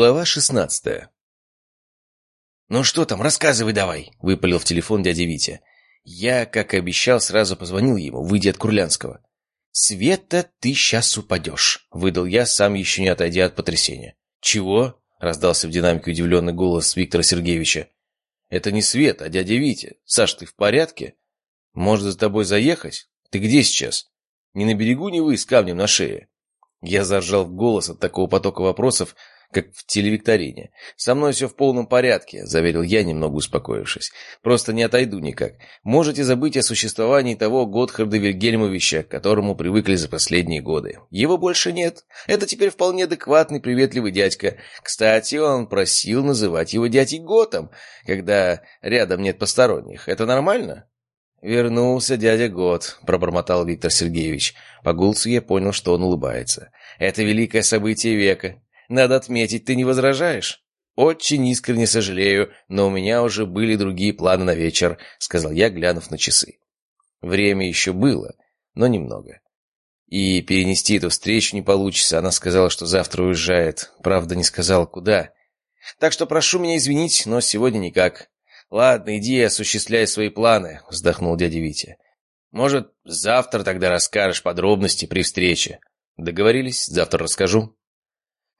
Глава шестнадцатая «Ну что там, рассказывай давай», — выпалил в телефон дядя Витя. Я, как и обещал, сразу позвонил ему, выйдя от Курлянского. «Света, ты сейчас упадешь», — выдал я, сам еще не отойдя от потрясения. «Чего?» — раздался в динамике удивленный голос Виктора Сергеевича. «Это не Света, а дядя Витя. Саш, ты в порядке? Может, за тобой заехать? Ты где сейчас? Не на берегу не вы с камнем на шее?» Я заржал в голос от такого потока вопросов, как в телевикторине. «Со мной все в полном порядке», — заверил я, немного успокоившись. «Просто не отойду никак. Можете забыть о существовании того Готхарда Вильгельмовича, к которому привыкли за последние годы. Его больше нет. Это теперь вполне адекватный, приветливый дядька. Кстати, он просил называть его дядей Готом, когда рядом нет посторонних. Это нормально?» «Вернулся дядя Гот», — пробормотал Виктор Сергеевич. По голосу я понял, что он улыбается. «Это великое событие века. Надо отметить, ты не возражаешь?» «Очень искренне сожалею, но у меня уже были другие планы на вечер», — сказал я, глянув на часы. Время еще было, но немного. И перенести эту встречу не получится. Она сказала, что завтра уезжает. Правда, не сказала, куда. Так что прошу меня извинить, но сегодня никак. «Ладно, иди осуществляй свои планы», — вздохнул дядя Витя. «Может, завтра тогда расскажешь подробности при встрече?» «Договорились, завтра расскажу».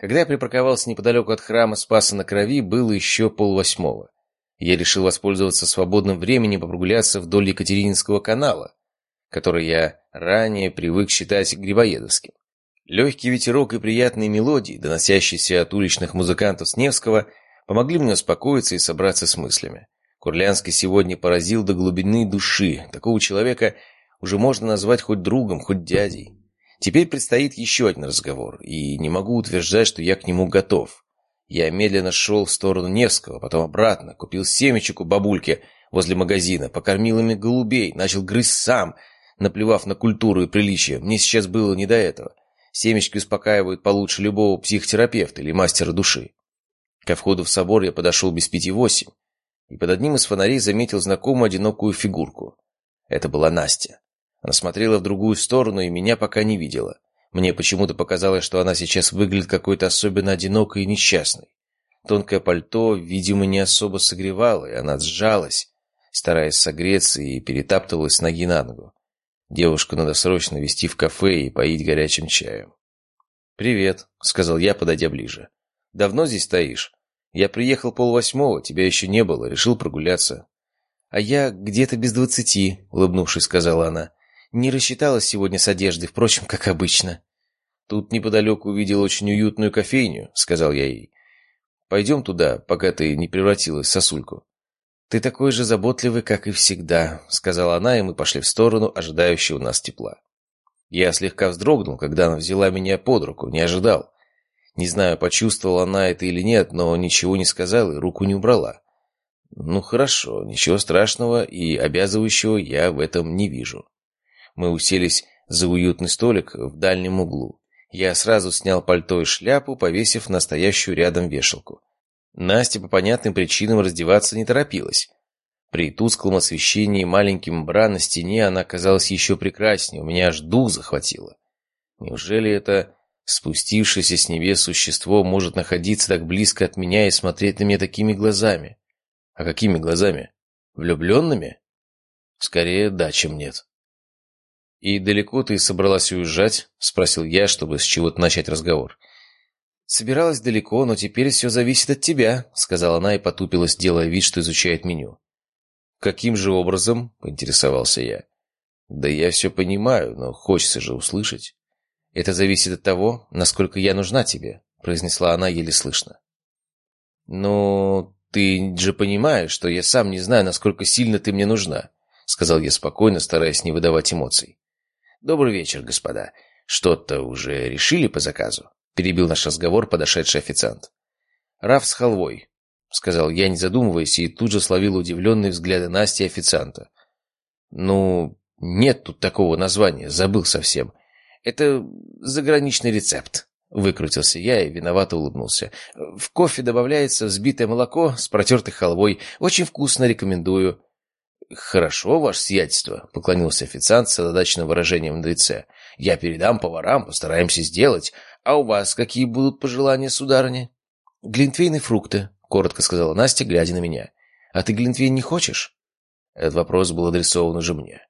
Когда я припарковался неподалеку от храма Спаса на Крови, было еще полвосьмого. Я решил воспользоваться свободным временем прогуляться вдоль Екатерининского канала, который я ранее привык считать грибоедовским. Легкий ветерок и приятные мелодии, доносящиеся от уличных музыкантов с Невского, помогли мне успокоиться и собраться с мыслями. Курлянский сегодня поразил до глубины души. Такого человека уже можно назвать хоть другом, хоть дядей. Теперь предстоит еще один разговор, и не могу утверждать, что я к нему готов. Я медленно шел в сторону Невского, потом обратно, купил семечек у бабульки возле магазина, покормил ими голубей, начал грызть сам, наплевав на культуру и приличие. Мне сейчас было не до этого. Семечки успокаивают получше любого психотерапевта или мастера души. Ко входу в собор я подошел без пяти восемь и под одним из фонарей заметил знакомую одинокую фигурку. Это была Настя. Она смотрела в другую сторону и меня пока не видела. Мне почему-то показалось, что она сейчас выглядит какой-то особенно одинокой и несчастной. Тонкое пальто, видимо, не особо согревало, и она сжалась, стараясь согреться, и перетаптывалась с ноги на ногу. Девушку надо срочно вести в кафе и поить горячим чаем. «Привет», — сказал я, подойдя ближе. «Давно здесь стоишь?» Я приехал полвосьмого, тебя еще не было, решил прогуляться. А я где-то без двадцати, улыбнувшись, сказала она. Не рассчиталась сегодня с одеждой, впрочем, как обычно. Тут неподалеку увидел очень уютную кофейню, сказал я ей. Пойдем туда, пока ты не превратилась в сосульку. Ты такой же заботливый, как и всегда, сказала она, и мы пошли в сторону ожидающего нас тепла. Я слегка вздрогнул, когда она взяла меня под руку, не ожидал. Не знаю, почувствовала она это или нет, но ничего не сказала и руку не убрала. Ну хорошо, ничего страшного и обязывающего я в этом не вижу. Мы уселись за уютный столик в дальнем углу. Я сразу снял пальто и шляпу, повесив настоящую рядом вешалку. Настя по понятным причинам раздеваться не торопилась. При тусклом освещении маленьким бра на стене она казалась еще прекраснее, у меня аж дух захватило. Неужели это Спустившееся с небес существо может находиться так близко от меня и смотреть на меня такими глазами. А какими глазами? Влюбленными? Скорее, да, чем нет. «И далеко ты собралась уезжать?» — спросил я, чтобы с чего-то начать разговор. «Собиралась далеко, но теперь все зависит от тебя», — сказала она и потупилась, делая вид, что изучает меню. «Каким же образом?» — поинтересовался я. «Да я все понимаю, но хочется же услышать». «Это зависит от того, насколько я нужна тебе», — произнесла она еле слышно. «Ну, ты же понимаешь, что я сам не знаю, насколько сильно ты мне нужна», — сказал я спокойно, стараясь не выдавать эмоций. «Добрый вечер, господа. Что-то уже решили по заказу?» — перебил наш разговор подошедший официант. «Раф с халвой», — сказал я, не задумываясь, и тут же словил удивленные взгляды Насти официанта. «Ну, нет тут такого названия, забыл совсем. Это заграничный рецепт. Выкрутился я и виновато улыбнулся. В кофе добавляется взбитое молоко с протертой халвой. Очень вкусно, рекомендую. «Хорошо, ваше сиятельство», — поклонился официант с задачным выражением на лице. «Я передам поварам, постараемся сделать. А у вас какие будут пожелания, сударыня?» «Глинтвейн и фрукты», — коротко сказала Настя, глядя на меня. «А ты глинтвейн не хочешь?» Этот вопрос был адресован уже мне.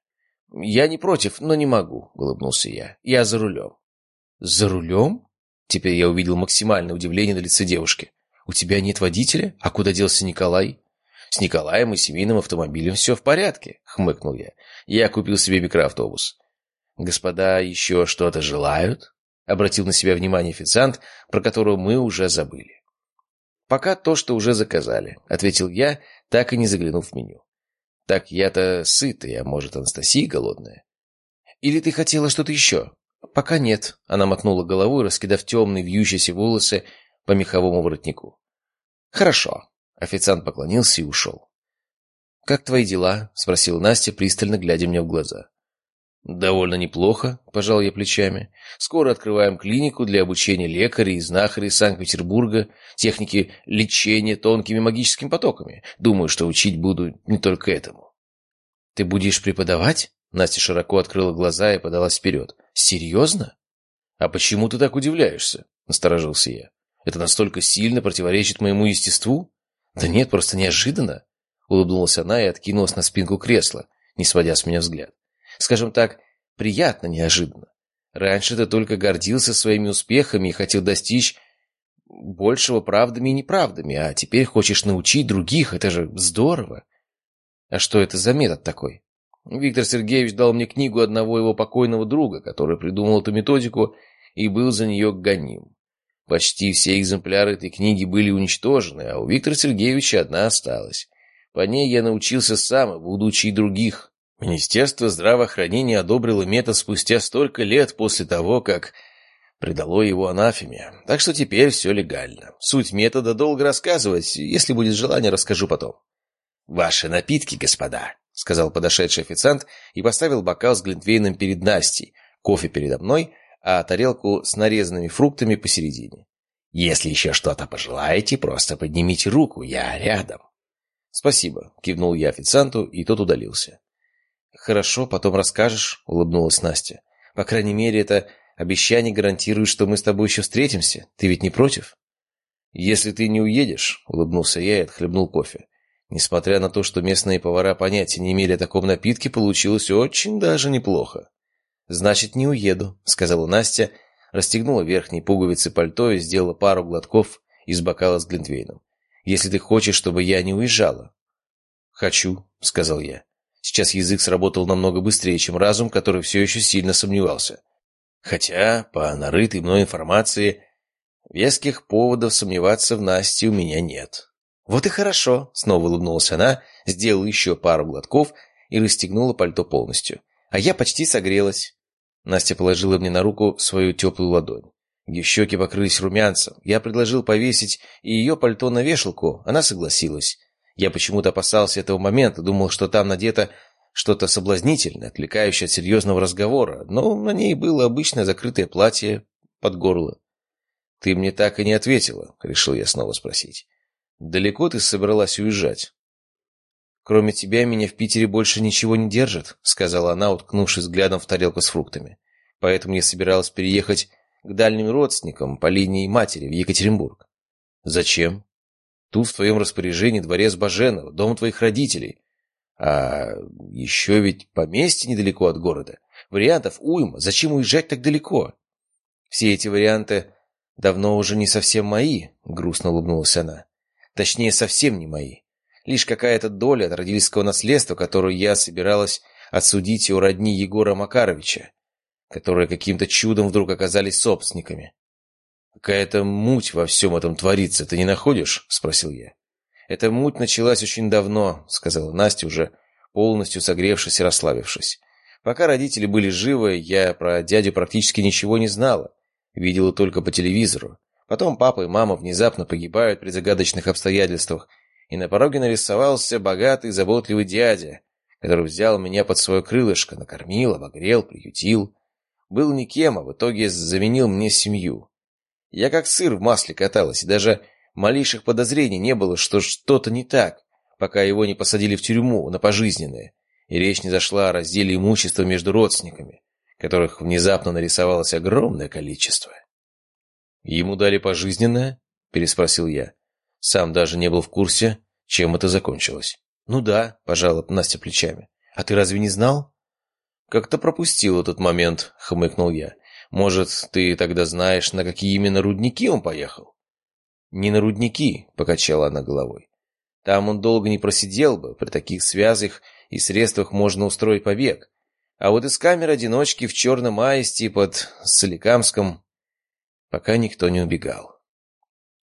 «Я не против, но не могу», — улыбнулся я. «Я за рулем». «За рулем?» Теперь я увидел максимальное удивление на лице девушки. «У тебя нет водителя? А куда делся Николай?» «С Николаем и семейным автомобилем все в порядке», — хмыкнул я. «Я купил себе микроавтобус». «Господа еще что-то желают?» — обратил на себя внимание официант, про которого мы уже забыли. «Пока то, что уже заказали», — ответил я, так и не заглянув в меню. «Так я-то сытый, а может, Анастасия голодная?» «Или ты хотела что-то еще?» «Пока нет», — она мотнула головой, раскидав темные вьющиеся волосы по меховому воротнику. «Хорошо». Официант поклонился и ушел. «Как твои дела?» — спросила Настя, пристально глядя мне в глаза. «Довольно неплохо», — пожал я плечами. «Скоро открываем клинику для обучения лекарей и знахарей Санкт-Петербурга, техники лечения тонкими магическими потоками. Думаю, что учить буду не только этому». «Ты будешь преподавать?» Настя широко открыла глаза и подалась вперед. «Серьезно?» «А почему ты так удивляешься?» — насторожился я. «Это настолько сильно противоречит моему естеству?» «Да нет, просто неожиданно!» Улыбнулась она и откинулась на спинку кресла, не сводя с меня взгляд. «Скажем так, приятно неожиданно. Раньше ты только гордился своими успехами и хотел достичь большего правдами и неправдами, а теперь хочешь научить других, это же здорово!» «А что это за метод такой?» Виктор Сергеевич дал мне книгу одного его покойного друга, который придумал эту методику и был за нее гоним. Почти все экземпляры этой книги были уничтожены, а у Виктора Сергеевича одна осталась. По ней я научился сам и буду учить других. Министерство здравоохранения одобрило метод спустя столько лет после того, как предало его анафеме. Так что теперь все легально. Суть метода долго рассказывать, если будет желание, расскажу потом. «Ваши напитки, господа», — сказал подошедший официант и поставил бокал с глинтвейном перед Настей, кофе передо мной, а тарелку с нарезанными фруктами посередине. «Если еще что-то пожелаете, просто поднимите руку, я рядом». «Спасибо», — кивнул я официанту, и тот удалился. «Хорошо, потом расскажешь», — улыбнулась Настя. «По крайней мере, это обещание гарантирует, что мы с тобой еще встретимся. Ты ведь не против?» «Если ты не уедешь», — улыбнулся я и отхлебнул кофе. Несмотря на то, что местные повара понятия не имели о таком напитке, получилось очень даже неплохо. «Значит, не уеду», — сказала Настя, расстегнула верхние пуговицы пальто и сделала пару глотков из бокала с глинтвейном. «Если ты хочешь, чтобы я не уезжала». «Хочу», — сказал я. Сейчас язык сработал намного быстрее, чем разум, который все еще сильно сомневался. Хотя, по нарытой мной информации, веских поводов сомневаться в Насте у меня нет. «Вот и хорошо», — снова улыбнулась она, сделала еще пару глотков и расстегнула пальто полностью. «А я почти согрелась». Настя положила мне на руку свою теплую ладонь. Ее щеки покрылись румянцем. Я предложил повесить и ее пальто на вешалку. Она согласилась. Я почему-то опасался этого момента, думал, что там надето что-то соблазнительное, отвлекающее от серьезного разговора, но на ней было обычное закрытое платье под горло. «Ты мне так и не ответила», — решил я снова спросить. «Далеко ты собралась уезжать?» «Кроме тебя меня в Питере больше ничего не держит», — сказала она, уткнувшись взглядом в тарелку с фруктами. «Поэтому я собиралась переехать к дальним родственникам по линии матери в Екатеринбург». «Зачем?» «Тут в твоем распоряжении дворец Баженова, дом твоих родителей. А еще ведь поместье недалеко от города. Вариантов уйма. Зачем уезжать так далеко?» «Все эти варианты давно уже не совсем мои», — грустно улыбнулась она. Точнее, совсем не мои. Лишь какая-то доля от родительского наследства, которую я собиралась отсудить у родни Егора Макаровича, которые каким-то чудом вдруг оказались собственниками. «Какая-то муть во всем этом творится, ты не находишь?» — спросил я. «Эта муть началась очень давно», — сказала Настя, уже полностью согревшись и расслабившись. «Пока родители были живы, я про дядю практически ничего не знала. Видела только по телевизору. Потом папа и мама внезапно погибают при загадочных обстоятельствах, и на пороге нарисовался богатый, заботливый дядя, который взял меня под свое крылышко, накормил, обогрел, приютил. Был никем, а в итоге заменил мне семью. Я как сыр в масле каталась, и даже малейших подозрений не было, что что-то не так, пока его не посадили в тюрьму на пожизненное, и речь не зашла о разделе имущества между родственниками, которых внезапно нарисовалось огромное количество. Ему дали пожизненное? — переспросил я. Сам даже не был в курсе, чем это закончилось. «Ну да», — пожала Настя плечами. «А ты разве не знал?» «Как-то пропустил этот момент», — хмыкнул я. «Может, ты тогда знаешь, на какие именно рудники он поехал?» «Не на рудники», — покачала она головой. «Там он долго не просидел бы, при таких связях и средствах можно устроить побег. А вот из камер одиночки в черном аисте под Соликамском пока никто не убегал.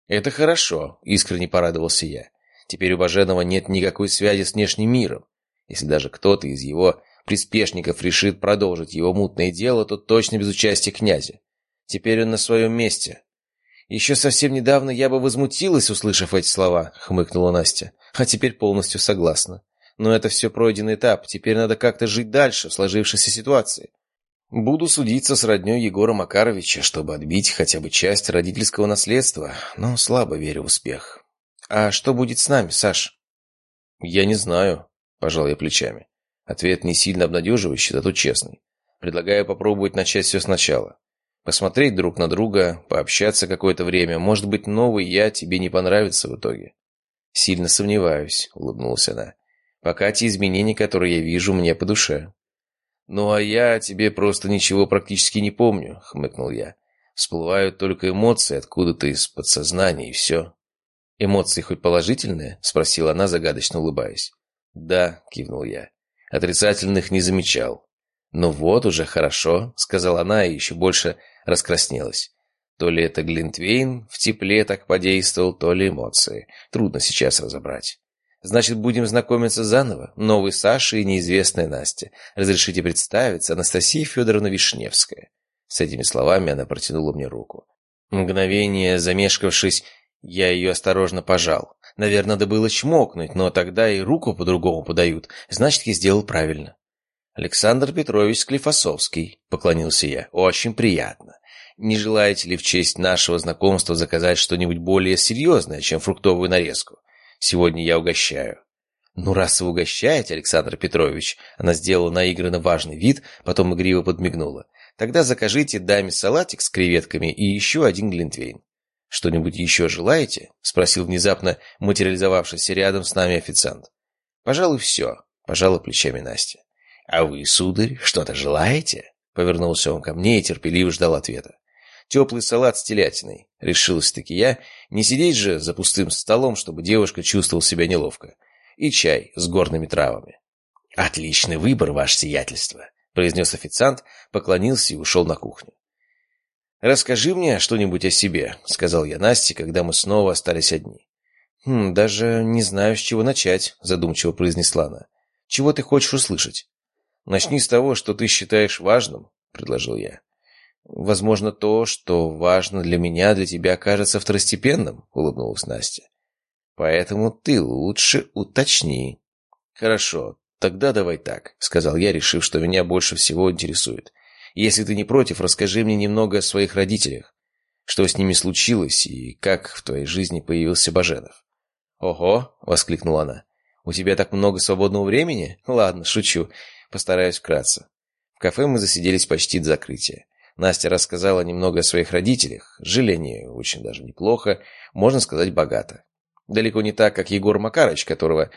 «Это хорошо», — искренне порадовался я. «Теперь у Баженова нет никакой связи с внешним миром. Если даже кто-то из его приспешников решит продолжить его мутное дело, то точно без участия князя. Теперь он на своем месте». «Еще совсем недавно я бы возмутилась, услышав эти слова», — хмыкнула Настя. «А теперь полностью согласна. Но это все пройденный этап. Теперь надо как-то жить дальше в сложившейся ситуации. Буду судиться с роднёй Егора Макаровича, чтобы отбить хотя бы часть родительского наследства, но слабо верю в успех. А что будет с нами, Саш? Я не знаю, пожал я плечами. Ответ не сильно обнадеживающий, зато честный. Предлагаю попробовать начать все сначала. Посмотреть друг на друга, пообщаться какое-то время. Может быть, новый я тебе не понравится в итоге. Сильно сомневаюсь, улыбнулась она. Пока те изменения, которые я вижу, мне по душе. «Ну, а я тебе просто ничего практически не помню», — хмыкнул я. «Всплывают только эмоции откуда-то из подсознания, и все». «Эмоции хоть положительные?» — спросила она, загадочно улыбаясь. «Да», — кивнул я. «Отрицательных не замечал». «Ну вот, уже хорошо», — сказала она и еще больше раскраснелась. То ли это Глинтвейн в тепле так подействовал, то ли эмоции. Трудно сейчас разобрать. Значит, будем знакомиться заново. Новый Саша и неизвестная Настя. Разрешите представиться, Анастасия Федоровна Вишневская. С этими словами она протянула мне руку. Мгновение замешкавшись, я ее осторожно пожал. Наверное, надо было чмокнуть, но тогда и руку по-другому подают. Значит, я сделал правильно. «Александр Петрович Склифосовский», — поклонился я. «Очень приятно. Не желаете ли в честь нашего знакомства заказать что-нибудь более серьезное, чем фруктовую нарезку?» Сегодня я угощаю». «Ну, раз вы угощаете, Александр Петрович...» Она сделала наигранно важный вид, потом игриво подмигнула. «Тогда закажите даме салатик с креветками и еще один глинтвейн». «Что-нибудь еще желаете?» — спросил внезапно материализовавшийся рядом с нами официант. «Пожалуй, все», — пожала плечами Настя. «А вы, сударь, что-то желаете?» Повернулся он ко мне и терпеливо ждал ответа. Теплый салат с телятиной. Решилась-таки я. Не сидеть же за пустым столом, чтобы девушка чувствовала себя неловко. И чай с горными травами. «Отличный выбор, ваше сиятельство», — произнес официант, поклонился и ушел на кухню. «Расскажи мне что-нибудь о себе», — сказал я Насте, когда мы снова остались одни. «Хм, даже не знаю, с чего начать», — задумчиво произнесла она. «Чего ты хочешь услышать?» «Начни с того, что ты считаешь важным», — предложил я. «Возможно, то, что важно для меня, для тебя кажется второстепенным», — улыбнулась Настя. «Поэтому ты лучше уточни». «Хорошо, тогда давай так», — сказал я, решив, что меня больше всего интересует. «Если ты не против, расскажи мне немного о своих родителях. Что с ними случилось и как в твоей жизни появился Баженов?» «Ого!» — воскликнула она. «У тебя так много свободного времени? Ладно, шучу. Постараюсь вкратце». В кафе мы засиделись почти до закрытия. Настя рассказала немного о своих родителях. Жили они очень даже неплохо, можно сказать, богато. Далеко не так, как Егор Макарыч, которого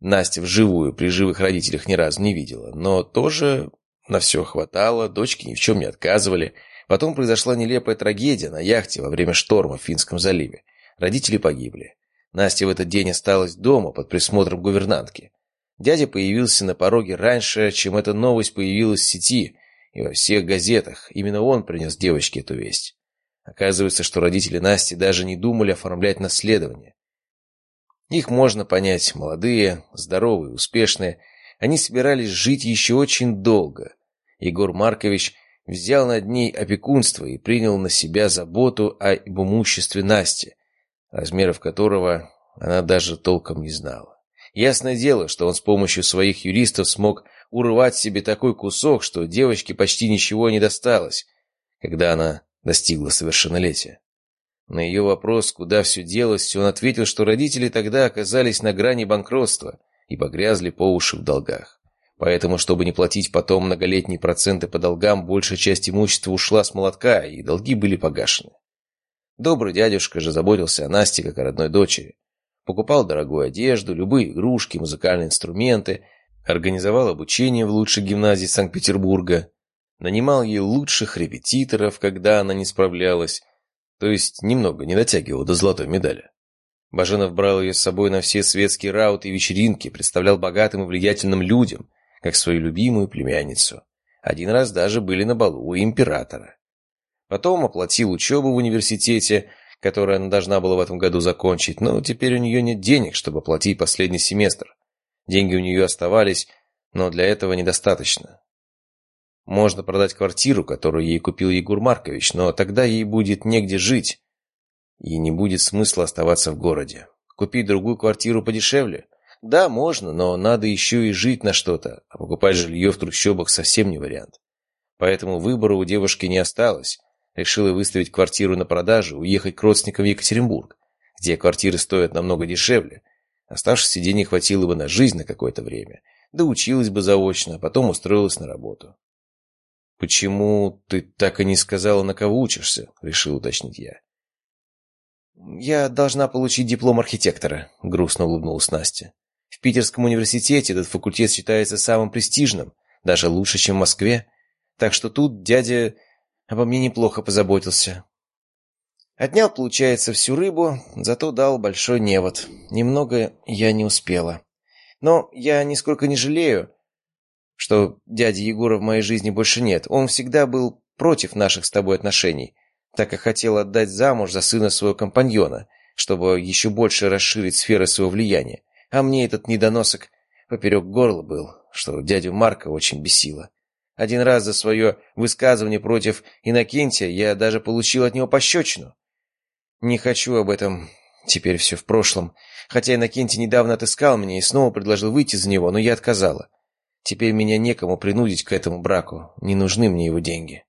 Настя вживую при живых родителях ни разу не видела. Но тоже на все хватало, дочки ни в чем не отказывали. Потом произошла нелепая трагедия на яхте во время шторма в Финском заливе. Родители погибли. Настя в этот день осталась дома под присмотром гувернантки. Дядя появился на пороге раньше, чем эта новость появилась в сети, и во всех газетах. Именно он принес девочке эту весть. Оказывается, что родители Насти даже не думали оформлять наследование. Их можно понять. Молодые, здоровые, успешные. Они собирались жить еще очень долго. Егор Маркович взял над ней опекунство и принял на себя заботу об имуществе Насти, размеров которого она даже толком не знала. Ясное дело, что он с помощью своих юристов смог урвать себе такой кусок, что девочке почти ничего не досталось, когда она достигла совершеннолетия. На ее вопрос, куда все делось, он ответил, что родители тогда оказались на грани банкротства и погрязли по уши в долгах. Поэтому, чтобы не платить потом многолетние проценты по долгам, большая часть имущества ушла с молотка, и долги были погашены. Добрый дядюшка же заботился о Насте как о родной дочери. Покупал дорогую одежду, любые игрушки, музыкальные инструменты, организовал обучение в лучшей гимназии Санкт-Петербурга, нанимал ей лучших репетиторов, когда она не справлялась, то есть немного не дотягивал до золотой медали. Баженов брал ее с собой на все светские рауты и вечеринки, представлял богатым и влиятельным людям, как свою любимую племянницу. Один раз даже были на балу у императора. Потом оплатил учебу в университете, которую она должна была в этом году закончить, но теперь у нее нет денег, чтобы оплатить последний семестр. Деньги у нее оставались, но для этого недостаточно. Можно продать квартиру, которую ей купил Егор Маркович, но тогда ей будет негде жить, и не будет смысла оставаться в городе. Купить другую квартиру подешевле? Да, можно, но надо еще и жить на что-то, а покупать жилье в трущобах совсем не вариант. Поэтому выбора у девушки не осталось. Решила выставить квартиру на продажу, уехать к родственникам в Екатеринбург, где квартиры стоят намного дешевле. Оставшихся денег хватило бы на жизнь на какое-то время. Да училась бы заочно, а потом устроилась на работу. «Почему ты так и не сказала, на кого учишься?» — решил уточнить я. «Я должна получить диплом архитектора», — грустно улыбнулась Настя. «В Питерском университете этот факультет считается самым престижным, даже лучше, чем в Москве. Так что тут дядя обо мне неплохо позаботился. Отнял, получается, всю рыбу, зато дал большой невод. Немного я не успела. Но я нисколько не жалею, что дяди Егора в моей жизни больше нет. Он всегда был против наших с тобой отношений так как хотел отдать замуж за сына своего компаньона, чтобы еще больше расширить сферы своего влияния. А мне этот недоносок поперек горла был, что дядю Марка очень бесило. Один раз за свое высказывание против Иннокентия я даже получил от него пощечину. Не хочу об этом, теперь все в прошлом. Хотя Иннокентий недавно отыскал меня и снова предложил выйти за него, но я отказала. Теперь меня некому принудить к этому браку, не нужны мне его деньги.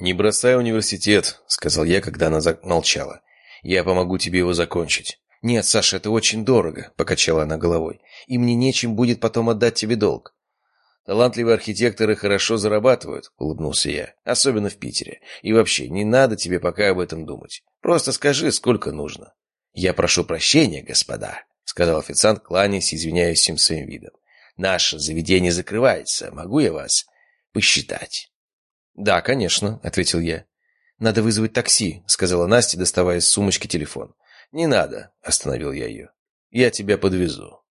«Не бросай университет», — сказал я, когда она молчала. «Я помогу тебе его закончить». «Нет, Саша, это очень дорого», — покачала она головой. «И мне нечем будет потом отдать тебе долг». «Талантливые архитекторы хорошо зарабатывают», — улыбнулся я. «Особенно в Питере. И вообще, не надо тебе пока об этом думать. Просто скажи, сколько нужно». «Я прошу прощения, господа», — сказал официант, кланяясь и извиняясь всем своим видом. «Наше заведение закрывается. Могу я вас посчитать?» «Да, конечно», — ответил я. «Надо вызвать такси», — сказала Настя, доставая из сумочки телефон. «Не надо», — остановил я ее. «Я тебя подвезу».